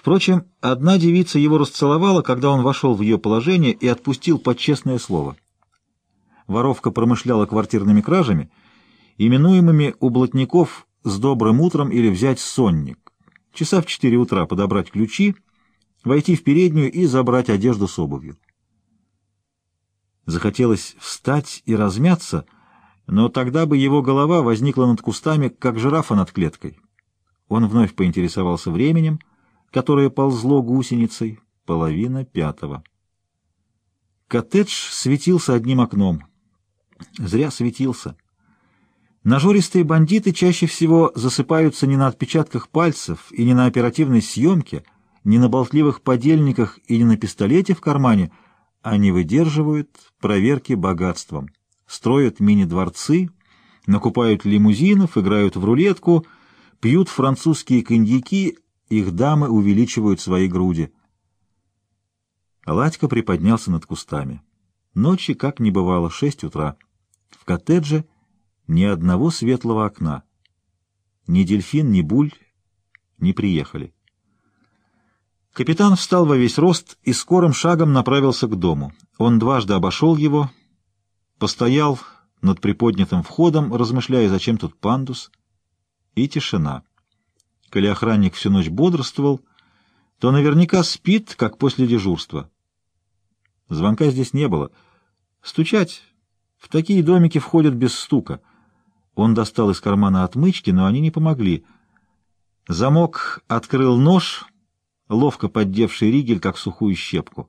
Впрочем, одна девица его расцеловала, когда он вошел в ее положение и отпустил под честное слово. Воровка промышляла квартирными кражами, именуемыми у блатников с добрым утром или взять сонник. Часа в четыре утра подобрать ключи, войти в переднюю и забрать одежду с обувью. Захотелось встать и размяться, но тогда бы его голова возникла над кустами, как жирафа над клеткой. Он вновь поинтересовался временем, которое ползло гусеницей, половина пятого. Коттедж светился одним окном. Зря светился. Нажористые бандиты чаще всего засыпаются не на отпечатках пальцев и не на оперативной съемке, не на болтливых подельниках и не на пистолете в кармане, они выдерживают проверки богатством, строят мини-дворцы, накупают лимузинов, играют в рулетку, пьют французские коньяки, их дамы увеличивают свои груди. Ладька приподнялся над кустами. Ночи, как не бывало, шесть утра. В коттедже ни одного светлого окна. Ни дельфин, ни буль не приехали. Капитан встал во весь рост и скорым шагом направился к дому. Он дважды обошел его, постоял над приподнятым входом, размышляя, зачем тут пандус, и тишина. Коли охранник всю ночь бодрствовал, то наверняка спит, как после дежурства. Звонка здесь не было. Стучать в такие домики входят без стука. Он достал из кармана отмычки, но они не помогли. Замок открыл нож, ловко поддевший ригель, как сухую щепку.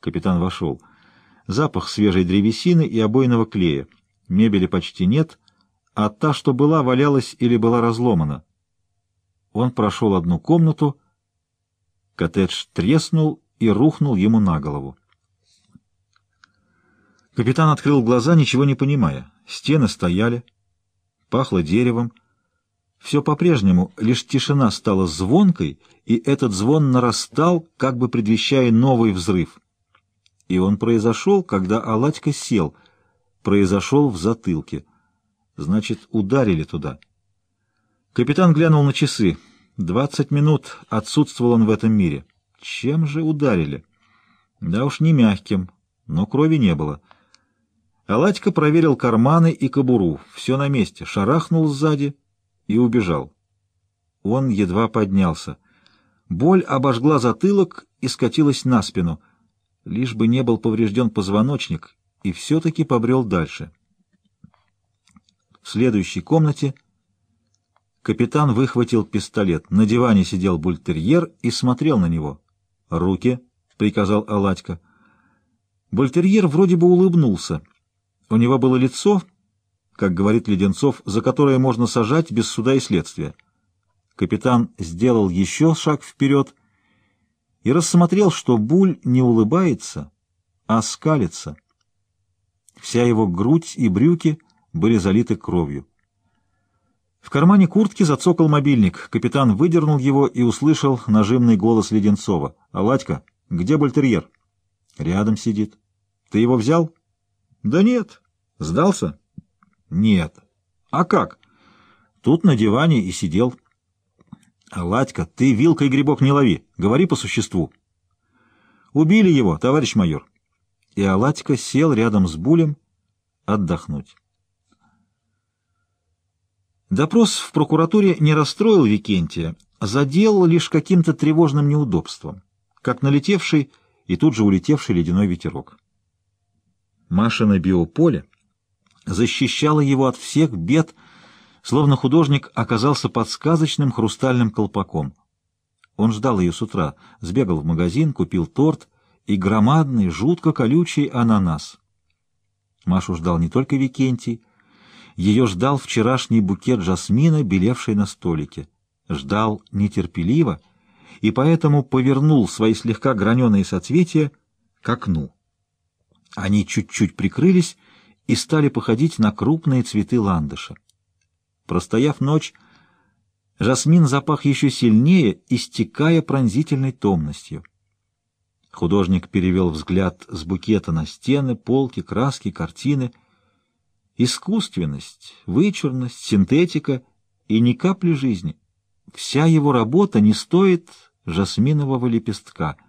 Капитан вошел. Запах свежей древесины и обойного клея. Мебели почти нет, а та, что была, валялась или была разломана. Он прошел одну комнату, коттедж треснул и рухнул ему на голову. Капитан открыл глаза, ничего не понимая. Стены стояли, пахло деревом, все по-прежнему, лишь тишина стала звонкой, и этот звон нарастал, как бы предвещая новый взрыв. И он произошел, когда Аладька сел, произошел в затылке. Значит, ударили туда. Капитан глянул на часы. Двадцать минут отсутствовал он в этом мире. Чем же ударили? Да уж не мягким, но крови не было. Аладька проверил карманы и кобуру. Все на месте. Шарахнул сзади — и убежал. Он едва поднялся. Боль обожгла затылок и скатилась на спину. Лишь бы не был поврежден позвоночник, и все-таки побрел дальше. В следующей комнате капитан выхватил пистолет. На диване сидел бультерьер и смотрел на него. «Руки!» — приказал Аладька. Бультерьер вроде бы улыбнулся. У него было лицо как говорит Леденцов, за которое можно сажать без суда и следствия. Капитан сделал еще шаг вперед и рассмотрел, что Буль не улыбается, а скалится. Вся его грудь и брюки были залиты кровью. В кармане куртки зацокал мобильник. Капитан выдернул его и услышал нажимный голос Леденцова. «Аладька, где бультерьер?» «Рядом сидит». «Ты его взял?» «Да нет. Сдался?» Нет. А как? Тут на диване и сидел. Ладька, ты вилкой грибок не лови. Говори по существу. Убили его, товарищ майор. И Аладька сел рядом с Булем отдохнуть. Допрос в прокуратуре не расстроил Викентия, задел лишь каким-то тревожным неудобством, как налетевший и тут же улетевший ледяной ветерок. Маша на биополе защищала его от всех бед, словно художник оказался под сказочным хрустальным колпаком. Он ждал ее с утра, сбегал в магазин, купил торт и громадный, жутко колючий ананас. Машу ждал не только Викентий, ее ждал вчерашний букет жасмина, белевший на столике. Ждал нетерпеливо и поэтому повернул свои слегка граненые соцветия к окну. Они чуть-чуть прикрылись, и стали походить на крупные цветы ландыша. Простояв ночь, жасмин запах еще сильнее, истекая пронзительной томностью. Художник перевел взгляд с букета на стены, полки, краски, картины. Искусственность, вычурность, синтетика и ни капли жизни. Вся его работа не стоит жасминового лепестка —